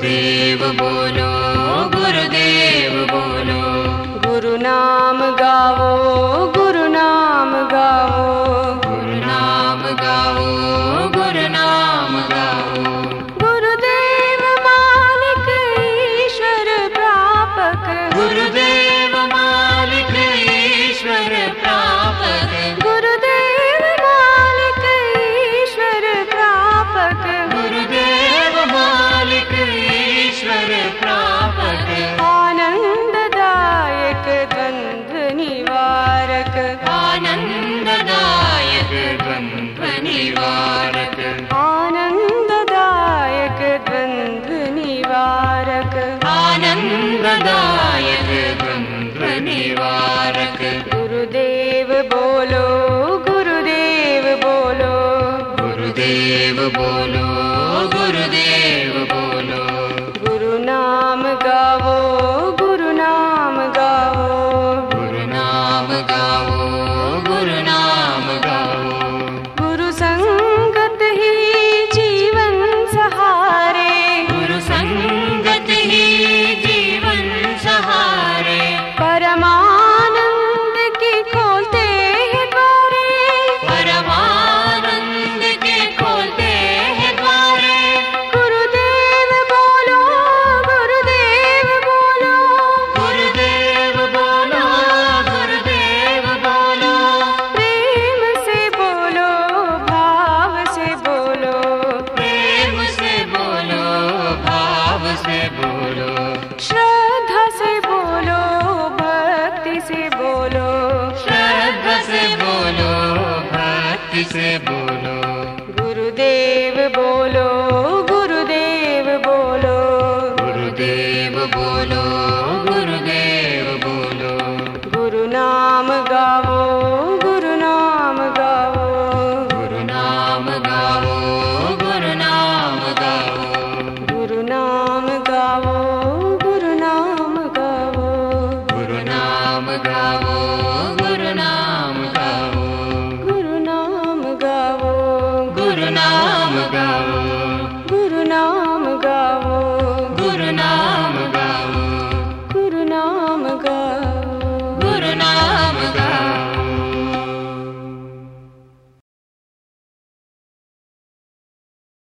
गुरुदेव बोलो आनन्ददायक। निवारक से बोलो। श्रद्धा से बोलो भक्ति से बोलो। श्रद्धा से बोलो भक्ति से बोलो। गुरुदेव बोलो।